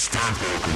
It's time for.